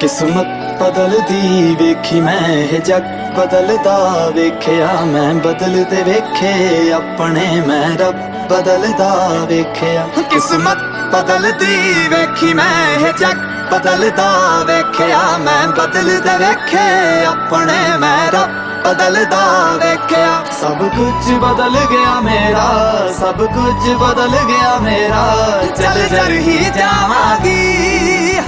ਕਿਸਮਤ ਬਦਲਦੀ ਵੇਖੀ ਮੈਂ, ਇਹ ਜੱਗ ਬਦਲਦਾ ਵੇਖਿਆ ਮੈਂ, ਬਦਲਦੇ ਵੇਖੇ ਆਪਣੇ ਮੈਂ, ਰੱਬ ਬਦਲਦਾ ਵੇਖਿਆ। ਕਿਸਮਤ ਬਦਲਦੀ ਵੇਖੀ ਮੈਂ, ਇਹ ਜੱਗ ਬਦਲਦਾ ਵੇਖਿਆ ਮੈਂ, ਬਦਲਦੇ ਵੇਖੇ ਆਪਣੇ ਮੈਂ, ਰੱਬ ਬਦਲਦਾ ਵੇਖਿਆ। ਸਭ ਕੁਝ ਬਦਲ ਗਿਆ ਮੇਰਾ, ਸਭ ਕੁਝ ਬਦਲ ਗਿਆ ਮੇਰਾ, ਚੱਲ ਜਰ ਹੀ ਜਾਵਾਂਗੀ।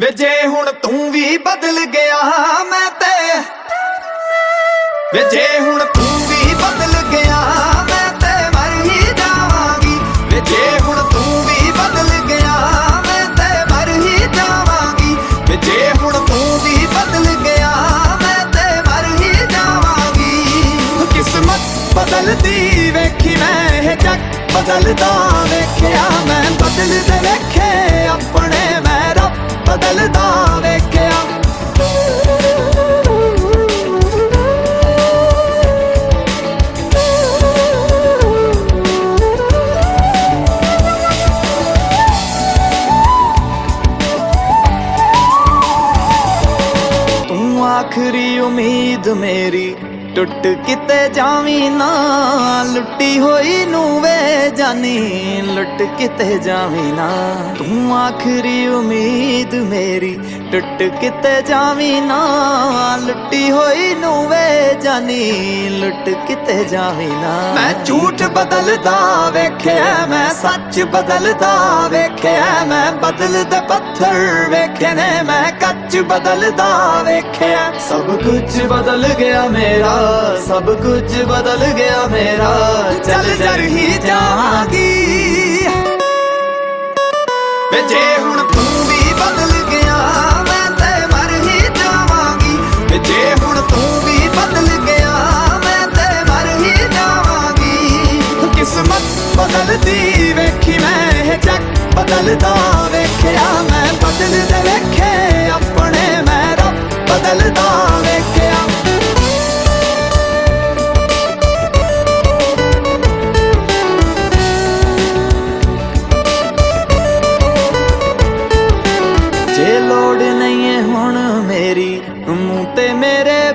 ਵੇ ਜੇ ਹੁਣ ਤੂੰ ਵੀ ਬਦਲ ਗਿਆ ਮੈਂ ਤੇ ਵੇ ਜੇ ਹੁਣ ਤੂੰ ਵੀ ਬਦਲ ਗਿਆ ਮੈਂ ਤੇ ਮਰ ਹੀ ਜਾਵਾਂਗੀ। ਵੇ ਜੇ ਹੁਣ ਤੂੰ ਵੀ ਬਦਲ ਗਿਆ ਮੈਂ ਤੇ ਮਰ ਹੀ ਜਾਵਾਂਗੀ। ਵੇ ਜੇ ਹੁਣ ਤੂੰ ਵੀ ਬਦਲ ਗਿਆ ਮੈਂ ਤੇ ਮਰ ਹੀ ਜਾਵਾਂਗੀ। ਕਿਸਮਤ ਬਦਲਦੀ ਵੇਖੀ ਮੈਂ, ਇਹ ਜੱਗ ਬਦਲਦਾ ਵੇਖਿਆ ਮੈਂ। ਬਦਲਦੇ ਵੇਖੇ ਆਪਣੇ ਬਦਲਦਾ ਵੇਖਿਆ। ਤੂੰ ਆਖਰੀ ਉਮੀਦ ਮੇਰੀ ਟੁੱਟ ਕਿਤੇ ਜਾਵੀਂ ਨਾ, ਲੁੱਟੀ ਹੋਈ ਨੂੰ ਵੇ ਜਾਨੀ, ਲੁੱਟ ਕਿਤੇ ਜਾਵੀਂ ਨਾ। ਤੂੰ ਆਖਰੀ ਉਮੀਦ ਮੇਰੀ, ਟੁੱਟ ਕਿਤੇ ਜਾਵੀਂ ਨਾ, ਲੁੱਟੀ ਹੋਈ ਨੂੰ ਵੇ ਜਾਨੀ, ਲੁੱਟ ਕਿਤੇ ਜਾਵੀਂ ਨਾ। ਮੈਂ ਝੂਠ ਬਦਲਦਾ ਵੇਖਿਆ, ਮੈਂ ਸੱਚ ਬਦਲਦਾ ਵੇਖਿਆ, ਮੈਂ ਬਦਲਦੇ ਪੱਥਰ ਵੇਖੇ ਨੇ, ਮੈਂ ਕੱਚ ਬਦਲਦਾ ਵੇਖਿਆ। ਸਭ ਕੁਝ ਬਦਲ ਗਿਆ ਮੇਰਾ ਸਭ ਕੁਝ ਬਦਲ ਗਿਆ ਮੇਰਾ। ਚੱਲ ਜਰ ਹੀ ਜਾਵਾਂਗੀ। ਵੇ ਜੇ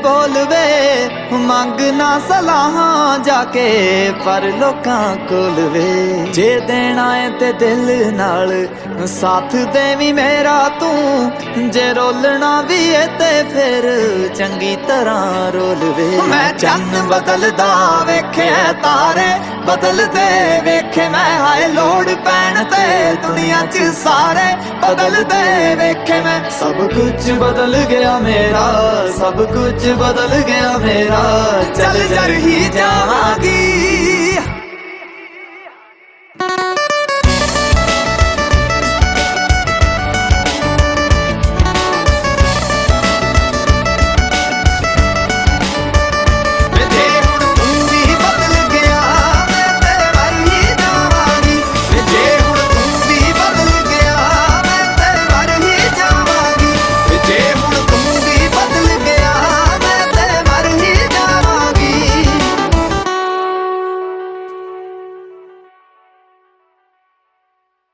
ਬੋਲਵੇ ਮੰਗ ਨਾ ਸਲਾਹਾਂ ਜਾ ਕੇ, ਪਰ ਲੋਕਾਂ ਕੋਲ ਵੇ। ਜੇ ਦੇਣਾ ਏ ਤੇ ਦਿਲ ਨਾਲ, ਸਾਥ ਦੇਵੀ ਮੇਰਾ ਤੂੰ। ਜੇ ਰੋਲਣਾ ਵੀ ਏ ਤੇ ਫਿਰ ਚੰਗੀ ਤਰ੍ਹਾਂ ਰੋਲਵੇ ਮੈਂ ਚੰਨ ਬਦਲਦਾ ਵੇਖਿਆ ਤਾਰੇ ਬਦਲਦੇ ਵੇਖੇ ਮੈਂ, ਹਾਏ ਲੋੜ ਪੈਣ ਤੇ ਦੁਨੀਆ 'ਚ ਸਾਰੇ ਬਦਲਦੇ ਵੇਖੇ ਮੈਂ। ਸਭ ਕੁਝ ਬਦਲ ਗਿਆ ਮੇਰਾ, ਸਭ ਕੁਝ ਬਦਲ ਗਿਆ ਮੇਰਾ। ਚੱਲ ਜਰ ਹੀ ਜਾਵਾਂਗੀ